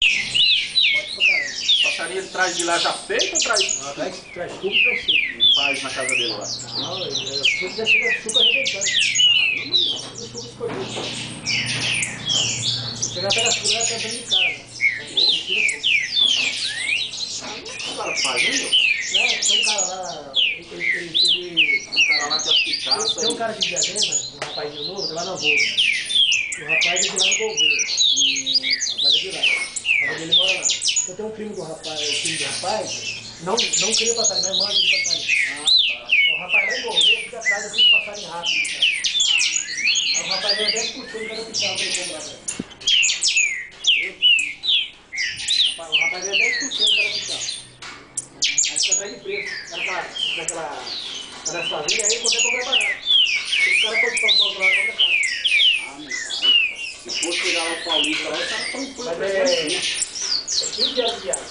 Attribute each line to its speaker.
Speaker 1: Pode pra caramba.
Speaker 2: Passarinho ele traz de lá já feito ou traz?
Speaker 1: Ela traz, traz tudo, traz tudo.
Speaker 2: Faz na casa dele lá.
Speaker 1: Não, é, o suco já chega suco arrebentando. Tudo escolhido. Chegar até as colheres, tá dando de cara. né? Um
Speaker 2: O cara faz, hein, meu?
Speaker 1: Né? Tem um cara lá, ele, ele, ele, ele
Speaker 2: O cara lá que é picaça.
Speaker 1: Tem um cara de Diadema, um rapazinho novo, que lá na Volta. O rapaz é de lá no Gouveia. O rapaz é de lá. A família dele mora tenho um primo do rapaz, o primo do rapaz, não, não cria passarinho, mas manda de passarinho.
Speaker 2: Ah, tá.
Speaker 1: O rapaz em Gouveia fica atrás desses passarinhos rápidos. Cara. Aí o rapaz ganha 10% de cada pichão pra ele comprar. Cara. Rapaz, O rapaz ganha 10% de cada pichão. Aí fica atrás de preço. Naquela, naquela, naquela farinha aí, qualquer compra barato. Os caras podem São Paulo lá, compra caro.
Speaker 2: Ah, não faz. Se for chegar o Paulista lá, os caras estão
Speaker 1: Mas é-